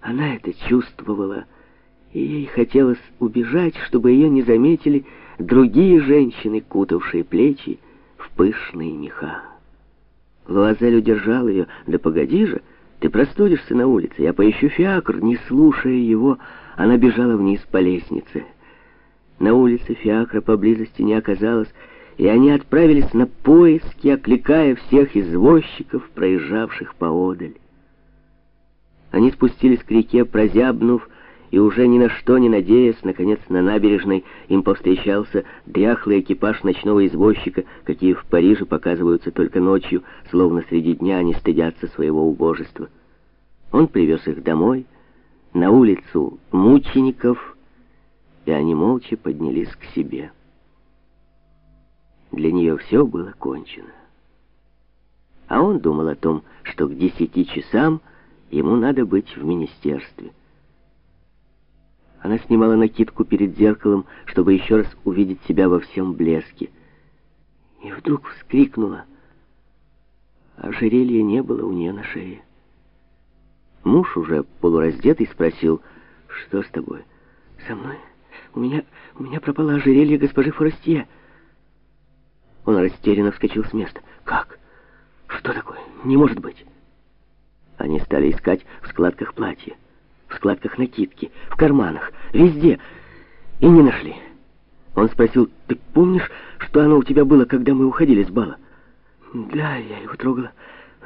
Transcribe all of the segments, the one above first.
Она это чувствовала, и ей хотелось убежать, чтобы ее не заметили другие женщины, кутавшие плечи в пышные меха. Луазель удержал ее. «Да погоди же, ты простудишься на улице, я поищу фиакр». Не слушая его, она бежала вниз по лестнице. На улице фиакра поблизости не оказалось, и они отправились на поиски, окликая всех извозчиков, проезжавших поодаль. Они спустились к реке, прозябнув, и уже ни на что не надеясь, наконец на набережной им повстречался дряхлый экипаж ночного извозчика, какие в Париже показываются только ночью, словно среди дня они стыдятся своего убожества. Он привез их домой, на улицу мучеников, и они молча поднялись к себе. Для нее все было кончено. А он думал о том, что к десяти часам ему надо быть в министерстве. Она снимала накидку перед зеркалом, чтобы еще раз увидеть себя во всем блеске. И вдруг вскрикнула. Ожерелья не было у нее на шее. Муж, уже полураздетый, спросил, что с тобой? Со мной? У меня, у меня пропало ожерелье госпожи Форестье. Он растерянно вскочил с места. «Как? Что такое? Не может быть!» Стали искать в складках платья, в складках накидки, в карманах, везде, и не нашли. Он спросил, «Ты помнишь, что оно у тебя было, когда мы уходили с бала?» «Да, я его трогала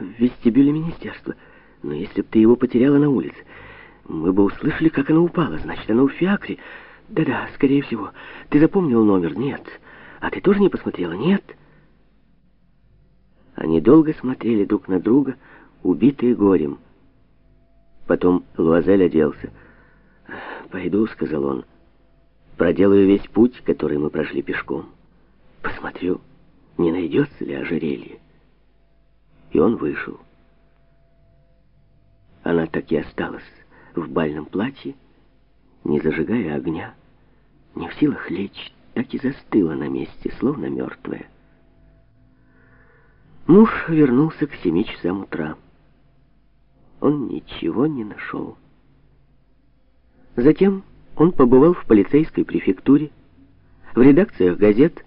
в вестибюле министерства. Но если бы ты его потеряла на улице, мы бы услышали, как оно упало. Значит, оно в фиакре. Да-да, скорее всего. Ты запомнил номер? Нет. А ты тоже не посмотрела? Нет. Они долго смотрели друг на друга, убитые горем. Потом Луазель оделся. «Пойду», — сказал он. «Проделаю весь путь, который мы прошли пешком. Посмотрю, не найдется ли ожерелье». И он вышел. Она так и осталась в бальном платье, не зажигая огня, не в силах лечь так и застыла на месте, словно мертвая. Муж вернулся к семи часам утра. Он ничего не нашел. Затем он побывал в полицейской префектуре, в редакциях газет,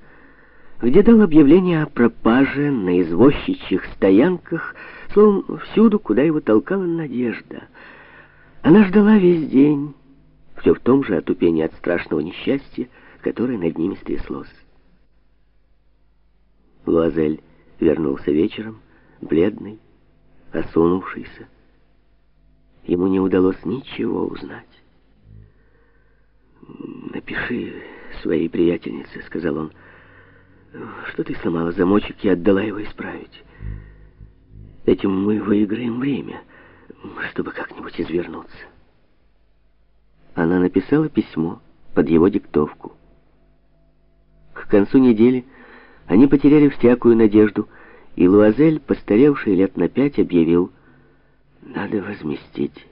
где дал объявление о пропаже на извозчичьих стоянках, словом, всюду, куда его толкала надежда. Она ждала весь день, все в том же отупении от страшного несчастья, которое над ними стряслось. Луазель вернулся вечером, бледный, осунувшийся. Ему не удалось ничего узнать. «Напиши своей приятельнице», — сказал он, — «что ты сломала замочек и отдала его исправить. Этим мы выиграем время, чтобы как-нибудь извернуться». Она написала письмо под его диктовку. К концу недели они потеряли всякую надежду, и Луазель, постаревший лет на пять, объявил, «Надо возместить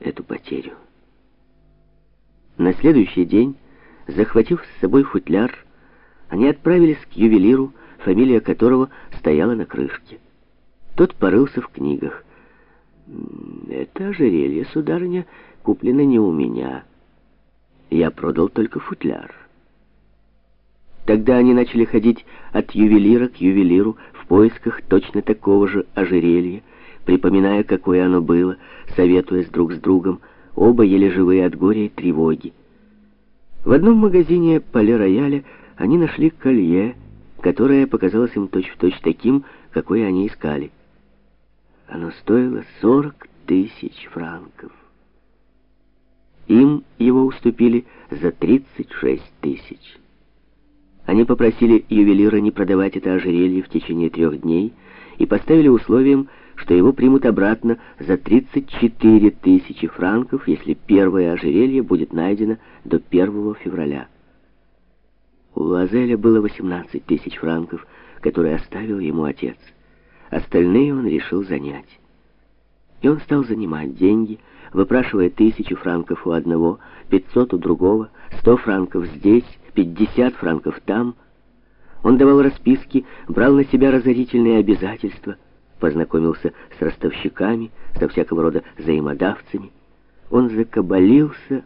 эту потерю». На следующий день, захватив с собой футляр, они отправились к ювелиру, фамилия которого стояла на крышке. Тот порылся в книгах. «Это ожерелье, сударыня, куплено не у меня. Я продал только футляр». Тогда они начали ходить от ювелира к ювелиру в поисках точно такого же ожерелья, припоминая, какое оно было, советуясь друг с другом, оба еле живые от горя и тревоги. В одном магазине Пале-Рояля они нашли колье, которое показалось им точь-в-точь точь таким, какое они искали. Оно стоило 40 тысяч франков. Им его уступили за 36 тысяч. Они попросили ювелира не продавать это ожерелье в течение трех дней и поставили условием, что его примут обратно за 34 тысячи франков, если первое ожерелье будет найдено до 1 февраля. У Луазеля было 18 тысяч франков, которые оставил ему отец. Остальные он решил занять. И он стал занимать деньги, выпрашивая тысячу франков у одного, 500 у другого, 100 франков здесь, 50 франков там. Он давал расписки, брал на себя разорительные обязательства, познакомился с ростовщиками, со всякого рода взаимодавцами. он закабалился,